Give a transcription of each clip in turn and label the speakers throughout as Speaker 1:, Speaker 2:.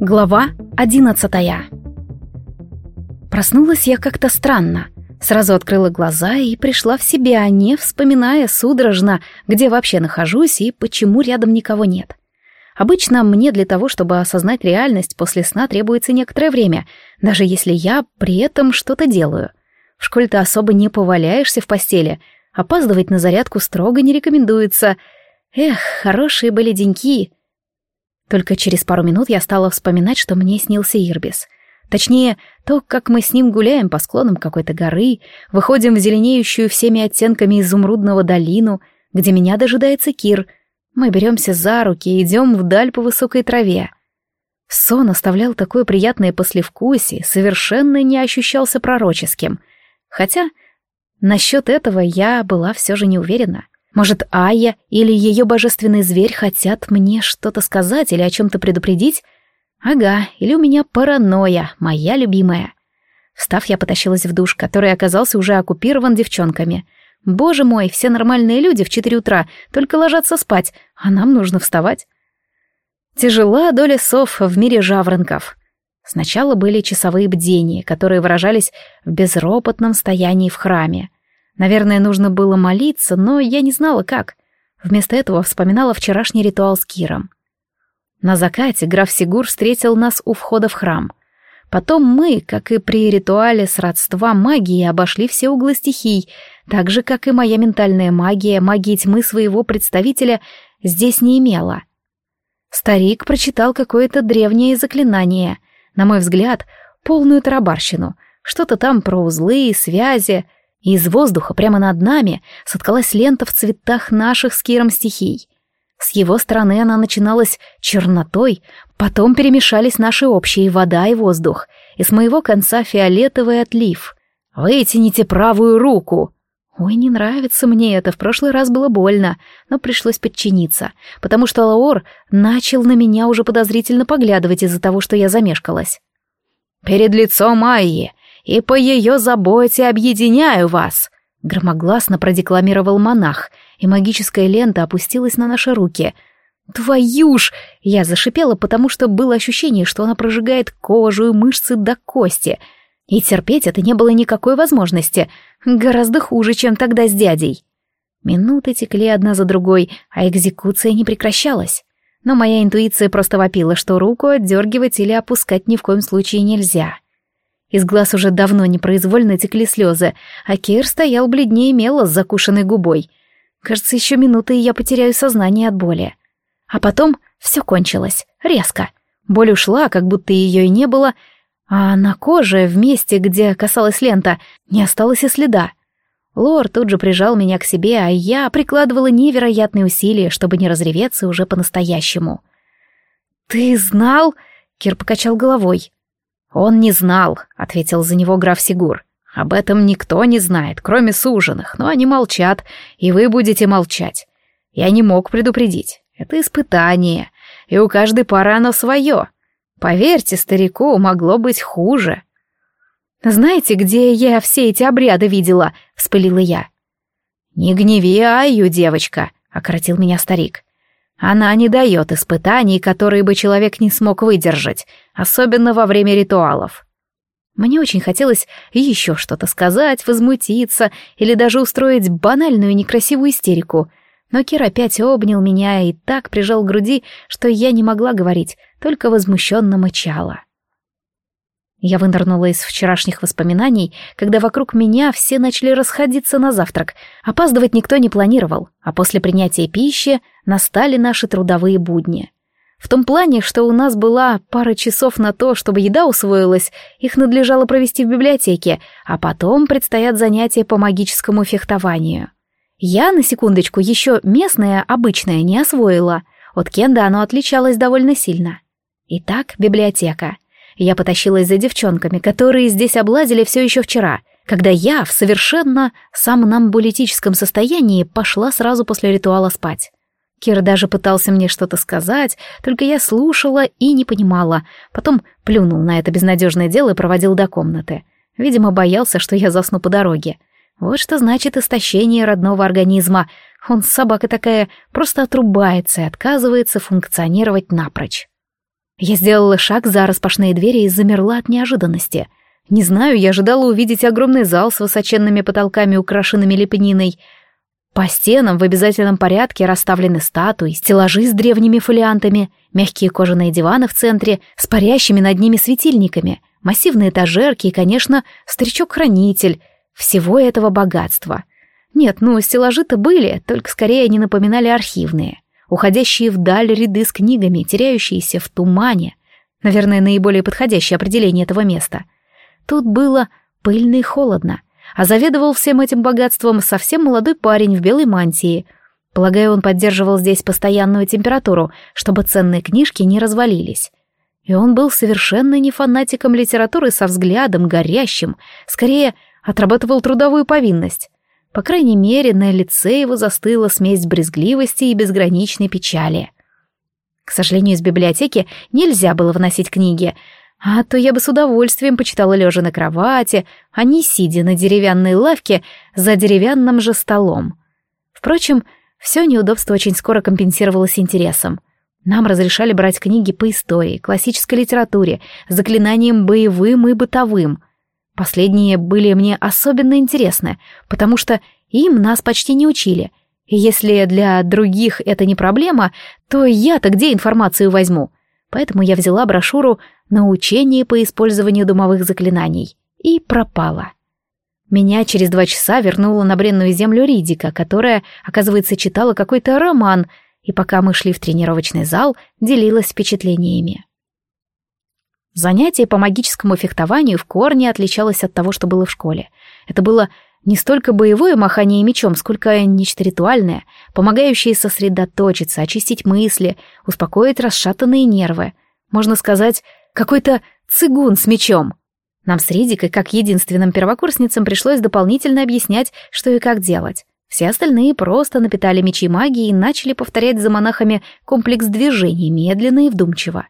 Speaker 1: Глава одиннадцатая Проснулась я как-то странно. Сразу открыла глаза и пришла в себя, не вспоминая судорожно, где вообще нахожусь и почему рядом никого нет. Обычно мне для того, чтобы осознать реальность после сна, требуется некоторое время, даже если я при этом что-то делаю. В школе ты особо не поваляешься в постели, опаздывать на зарядку строго не рекомендуется. Эх, хорошие были деньки. Только через пару минут я стала вспоминать, что мне снился Ирбис — Точнее, то, как мы с ним гуляем по склонам какой-то горы, выходим в зеленеющую всеми оттенками изумрудного долину, где меня дожидается Кир. Мы беремся за руки и идем вдаль по высокой траве. Сон оставлял такое приятное послевкусие, совершенно не ощущался пророческим. Хотя насчет этого я была все же не уверена. Может, Ая или ее божественный зверь хотят мне что-то сказать или о чем-то предупредить, Ага, или у меня паранойя, моя любимая. Встав, я потащилась в душ, который оказался уже оккупирован девчонками. Боже мой, все нормальные люди в четыре утра только ложатся спать, а нам нужно вставать. Тяжела доля сов в мире жаворонков. Сначала были часовые бдения, которые выражались в безропотном стоянии в храме. Наверное, нужно было молиться, но я не знала как. Вместо этого вспоминала вчерашний ритуал с Киром. На закате граф Сигур встретил нас у входа в храм. Потом мы, как и при ритуале сродства магии, обошли все углы стихий, так же, как и моя ментальная магия, магии тьмы своего представителя здесь не имела. Старик прочитал какое-то древнее заклинание, на мой взгляд, полную тарабарщину, что-то там про узлы и связи, и из воздуха прямо над нами соткалась лента в цветах наших с Киром стихий. С его стороны она начиналась чернотой, потом перемешались наши общие вода и воздух, и с моего конца фиолетовый отлив. «Вытяните правую руку!» Ой, не нравится мне это, в прошлый раз было больно, но пришлось подчиниться, потому что Лаор начал на меня уже подозрительно поглядывать из-за того, что я замешкалась. «Перед лицом Айи, и по ее заботе объединяю вас!» Громогласно продекламировал монах, и магическая лента опустилась на наши руки. «Твою ж!» Я зашипела, потому что было ощущение, что она прожигает кожу и мышцы до кости. И терпеть это не было никакой возможности. Гораздо хуже, чем тогда с дядей. Минуты текли одна за другой, а экзекуция не прекращалась. Но моя интуиция просто вопила, что руку отдергивать или опускать ни в коем случае нельзя. Из глаз уже давно непроизвольно текли слезы, а Кир стоял бледнее мела с закушенной губой. Кажется, еще минуты, и я потеряю сознание от боли. А потом все кончилось, резко. Боль ушла, как будто ее и не было, а на коже, в месте, где касалась лента, не осталось и следа. Лор тут же прижал меня к себе, а я прикладывала невероятные усилия, чтобы не разреветься уже по-настоящему. «Ты знал?» — Кир покачал головой. «Он не знал», — ответил за него граф Сигур. «Об этом никто не знает, кроме суженых, но они молчат, и вы будете молчать. Я не мог предупредить. Это испытание, и у каждой пары оно свое. Поверьте, старику могло быть хуже». «Знаете, где я все эти обряды видела?» — вспылила я. «Не гневи Айю, девочка», — окоротил меня старик. Она не дает испытаний, которые бы человек не смог выдержать, особенно во время ритуалов. Мне очень хотелось еще что-то сказать, возмутиться или даже устроить банальную некрасивую истерику. Но Кир опять обнял меня и так прижал к груди, что я не могла говорить, только возмущенно мычала. Я вынырнула из вчерашних воспоминаний, когда вокруг меня все начали расходиться на завтрак. Опаздывать никто не планировал, а после принятия пищи настали наши трудовые будни. В том плане, что у нас была пара часов на то, чтобы еда усвоилась, их надлежало провести в библиотеке, а потом предстоят занятия по магическому фехтованию. Я, на секундочку, еще местное, обычное не освоила. От Кенда оно отличалось довольно сильно. Итак, библиотека — я потащилась за девчонками, которые здесь облазили все еще вчера, когда я в совершенно сомнамбулетическом состоянии пошла сразу после ритуала спать. Кир даже пытался мне что-то сказать, только я слушала и не понимала. Потом плюнул на это безнадежное дело и проводил до комнаты. Видимо, боялся, что я засну по дороге. Вот что значит истощение родного организма. Он, собака такая, просто отрубается и отказывается функционировать напрочь. Я сделала шаг за распашные двери и замерла от неожиданности. Не знаю, я ожидала увидеть огромный зал с высоченными потолками, украшенными лепниной. По стенам в обязательном порядке расставлены статуи, стеллажи с древними фолиантами, мягкие кожаные диваны в центре с парящими над ними светильниками, массивные этажерки и, конечно, старичок-хранитель всего этого богатства. Нет, ну, стеллажи-то были, только скорее они напоминали архивные уходящие вдаль ряды с книгами, теряющиеся в тумане. Наверное, наиболее подходящее определение этого места. Тут было пыльно и холодно, а заведовал всем этим богатством совсем молодой парень в белой мантии. Полагаю, он поддерживал здесь постоянную температуру, чтобы ценные книжки не развалились. И он был совершенно не фанатиком литературы со взглядом горящим, скорее отрабатывал трудовую повинность. По крайней мере, на лице его застыла смесь брезгливости и безграничной печали. К сожалению, из библиотеки нельзя было выносить книги, а то я бы с удовольствием почитала лежа на кровати, а не сидя на деревянной лавке за деревянным же столом. Впрочем, все неудобство очень скоро компенсировалось интересом. Нам разрешали брать книги по истории, классической литературе, заклинаниям боевым и бытовым — Последние были мне особенно интересны, потому что им нас почти не учили. И если для других это не проблема, то я-то где информацию возьму? Поэтому я взяла брошюру «Научение по использованию домовых заклинаний» и пропала. Меня через два часа вернула на бренную землю Ридика, которая, оказывается, читала какой-то роман, и пока мы шли в тренировочный зал, делилась впечатлениями. Занятие по магическому фехтованию в корне отличалось от того, что было в школе. Это было не столько боевое махание мечом, сколько нечто ритуальное, помогающее сосредоточиться, очистить мысли, успокоить расшатанные нервы. Можно сказать, какой-то цигун с мечом. Нам с Ридикой, как единственным первокурсницам, пришлось дополнительно объяснять, что и как делать. Все остальные просто напитали мечи магии и начали повторять за монахами комплекс движений медленно и вдумчиво.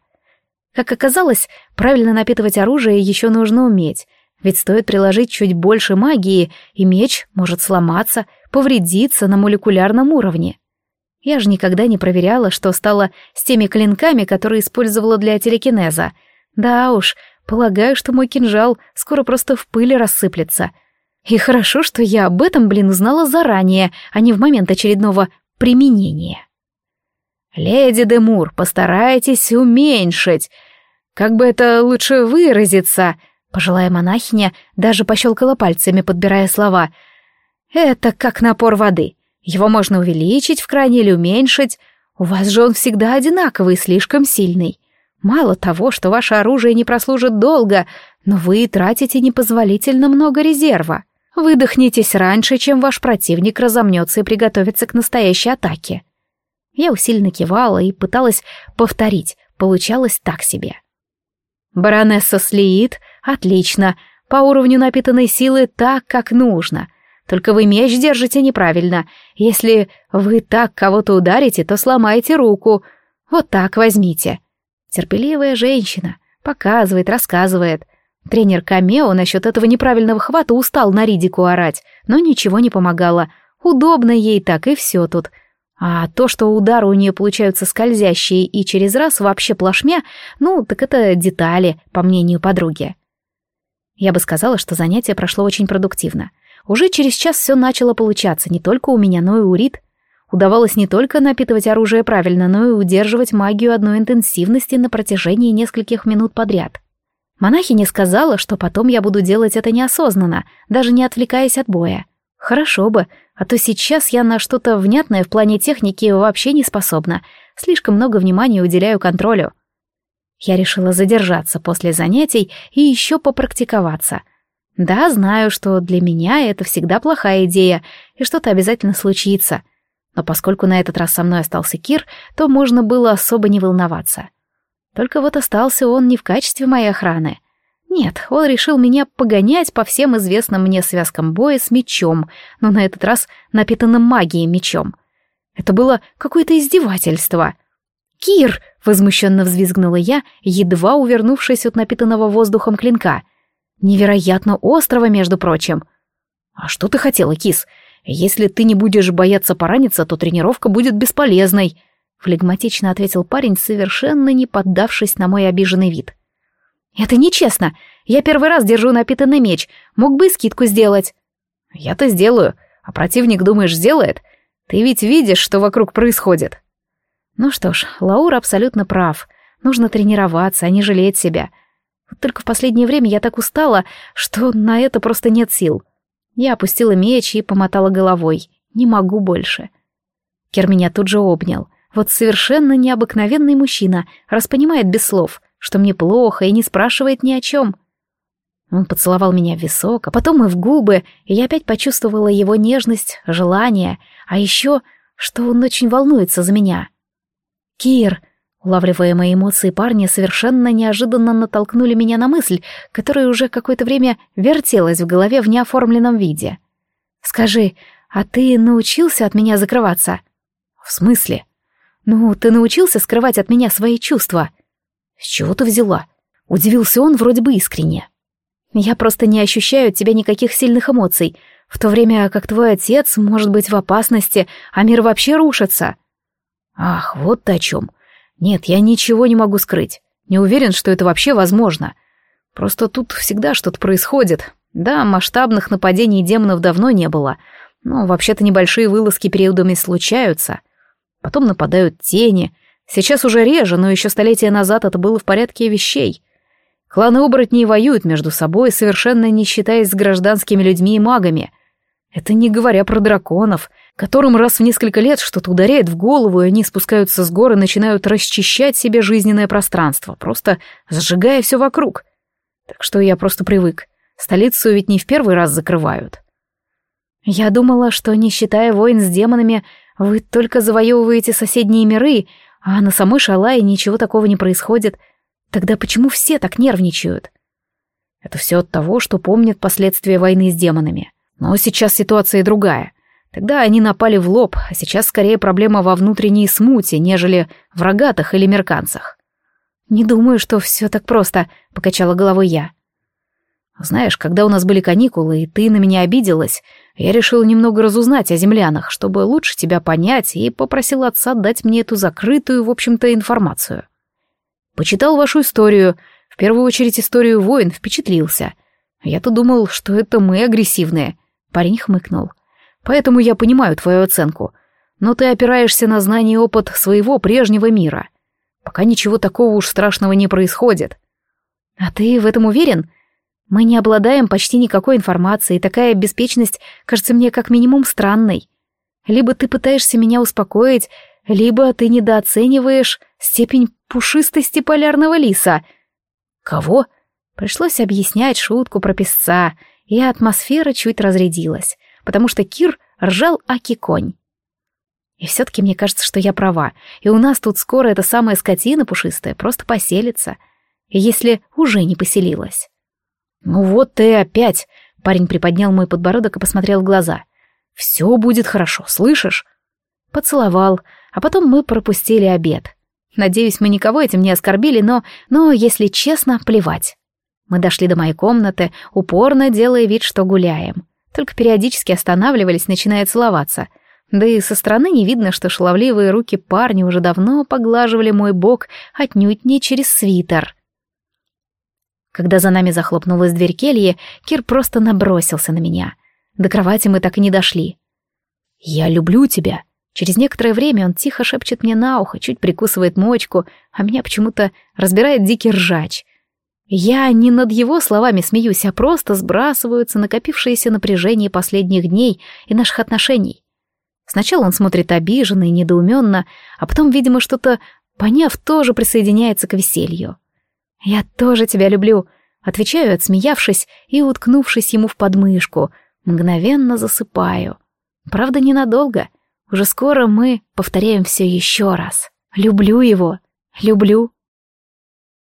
Speaker 1: Как оказалось, правильно напитывать оружие еще нужно уметь, ведь стоит приложить чуть больше магии, и меч может сломаться, повредиться на молекулярном уровне. Я же никогда не проверяла, что стало с теми клинками, которые использовала для телекинеза. Да уж, полагаю, что мой кинжал скоро просто в пыли рассыплется. И хорошо, что я об этом, блин, узнала заранее, а не в момент очередного применения. «Леди Демур, постарайтесь уменьшить. Как бы это лучше выразиться?» Пожилая монахиня даже пощелкала пальцами, подбирая слова. «Это как напор воды. Его можно увеличить в кране или уменьшить. У вас же он всегда одинаковый, слишком сильный. Мало того, что ваше оружие не прослужит долго, но вы тратите непозволительно много резерва. Выдохнитесь раньше, чем ваш противник разомнется и приготовится к настоящей атаке. Я усиленно кивала и пыталась повторить, получалось так себе. Баронесса Слиит, отлично, по уровню напитанной силы так, как нужно. Только вы меч держите неправильно. Если вы так кого-то ударите, то сломаете руку. Вот так возьмите. Терпеливая женщина. Показывает, рассказывает. Тренер Камео насчет этого неправильного хвата устал на Ридику орать, но ничего не помогало. Удобно ей так, и все тут. А то, что удары у нее получаются скользящие и через раз вообще плашмя, ну, так это детали, по мнению подруги. Я бы сказала, что занятие прошло очень продуктивно. Уже через час все начало получаться, не только у меня, но и у Рит. Удавалось не только напитывать оружие правильно, но и удерживать магию одной интенсивности на протяжении нескольких минут подряд. Монахиня сказала, что потом я буду делать это неосознанно, даже не отвлекаясь от боя. Хорошо бы, а то сейчас я на что-то внятное в плане техники вообще не способна. Слишком много внимания уделяю контролю. Я решила задержаться после занятий и еще попрактиковаться. Да, знаю, что для меня это всегда плохая идея, и что-то обязательно случится. Но поскольку на этот раз со мной остался Кир, то можно было особо не волноваться. Только вот остался он не в качестве моей охраны — нет, он решил меня погонять по всем известным мне связкам боя с мечом, но на этот раз напитанным магией мечом. Это было какое-то издевательство. «Кир!» — возмущенно взвизгнула я, едва увернувшись от напитанного воздухом клинка. «Невероятно острого, между прочим». «А что ты хотела, кис? Если ты не будешь бояться пораниться, то тренировка будет бесполезной». флегматично ответил парень, совершенно не поддавшись на мой обиженный вид. «Это нечестно. Я первый раз держу напитанный меч. Мог бы и скидку сделать». «Я-то сделаю. А противник, думаешь, сделает? Ты ведь видишь, что вокруг происходит». Ну что ж, Лаур абсолютно прав. Нужно тренироваться, а не жалеть себя. только в последнее время я так устала, что на это просто нет сил. Я опустила меч и помотала головой. Не могу больше. Кер меня тут же обнял. Вот совершенно необыкновенный мужчина, раз понимает без слов, что мне плохо и не спрашивает ни о чем. Он поцеловал меня в висок, а потом и в губы, и я опять почувствовала его нежность, желание, а еще, что он очень волнуется за меня. «Кир!» Улавливая мои эмоции парня, совершенно неожиданно натолкнули меня на мысль, которая уже какое-то время вертелась в голове в неоформленном виде. «Скажи, а ты научился от меня закрываться?» «В смысле?» «Ну, ты научился скрывать от меня свои чувства?» «С чего ты взяла?» Удивился он вроде бы искренне. «Я просто не ощущаю от тебя никаких сильных эмоций, в то время как твой отец может быть в опасности, а мир вообще рушится». «Ах, вот ты о чем. Нет, я ничего не могу скрыть. Не уверен, что это вообще возможно. Просто тут всегда что-то происходит. Да, масштабных нападений демонов давно не было, но вообще-то небольшие вылазки периодами случаются. Потом нападают тени. Сейчас уже реже, но еще столетия назад это было в порядке вещей. Кланы оборотней воюют между собой, совершенно не считаясь с гражданскими людьми и магами. Это не говоря про драконов, которым раз в несколько лет что-то ударяет в голову, и они спускаются с горы и начинают расчищать себе жизненное пространство, просто сжигая все вокруг. Так что я просто привык. Столицу ведь не в первый раз закрывают. Я думала, что, не считая войн с демонами, вы только завоевываете соседние миры, а на самой Шалае ничего такого не происходит. Тогда почему все так нервничают? Это все от того, что помнят последствия войны с демонами. Но сейчас ситуация другая. Тогда они напали в лоб, а сейчас скорее проблема во внутренней смуте, нежели в рогатых или мерканцах. «Не думаю, что все так просто», — покачала головой я. «Знаешь, когда у нас были каникулы, и ты на меня обиделась, я решил немного разузнать о землянах, чтобы лучше тебя понять, и попросил отца дать мне эту закрытую, в общем-то, информацию. Почитал вашу историю, в первую очередь историю войн, впечатлился. Я-то думал, что это мы агрессивные». Парень хмыкнул. Поэтому я понимаю твою оценку. Но ты опираешься на знание и опыт своего прежнего мира. Пока ничего такого уж страшного не происходит. А ты в этом уверен? Мы не обладаем почти никакой информацией, и такая беспечность кажется мне как минимум странной. Либо ты пытаешься меня успокоить, либо ты недооцениваешь степень пушистости полярного лиса. Кого? Пришлось объяснять шутку про песца, и атмосфера чуть разрядилась потому что Кир ржал аки-конь. И все-таки мне кажется, что я права, и у нас тут скоро эта самая скотина пушистая просто поселится, если уже не поселилась. «Ну вот ты опять!» — парень приподнял мой подбородок и посмотрел в глаза. «Все будет хорошо, слышишь?» Поцеловал, а потом мы пропустили обед. Надеюсь, мы никого этим не оскорбили, но, но, если честно, плевать. Мы дошли до моей комнаты, упорно делая вид, что гуляем только периодически останавливались, начиная целоваться. Да и со стороны не видно, что шаловливые руки парня уже давно поглаживали мой бок отнюдь не через свитер. Когда за нами захлопнулась дверь кельи, Кир просто набросился на меня. До кровати мы так и не дошли. «Я люблю тебя», Через некоторое время он тихо шепчет мне на ухо, чуть прикусывает мочку, а меня почему-то разбирает дикий ржач. Я не над его словами смеюсь, а просто сбрасываются накопившееся напряжение последних дней и наших отношений. Сначала он смотрит обиженно и недоуменно, а потом, видимо, что-то поняв, тоже присоединяется к веселью. «Я тоже тебя люблю», — отвечаю, отсмеявшись и уткнувшись ему в подмышку, мгновенно засыпаю. Правда, ненадолго. Уже скоро мы повторяем все еще раз. Люблю его. Люблю.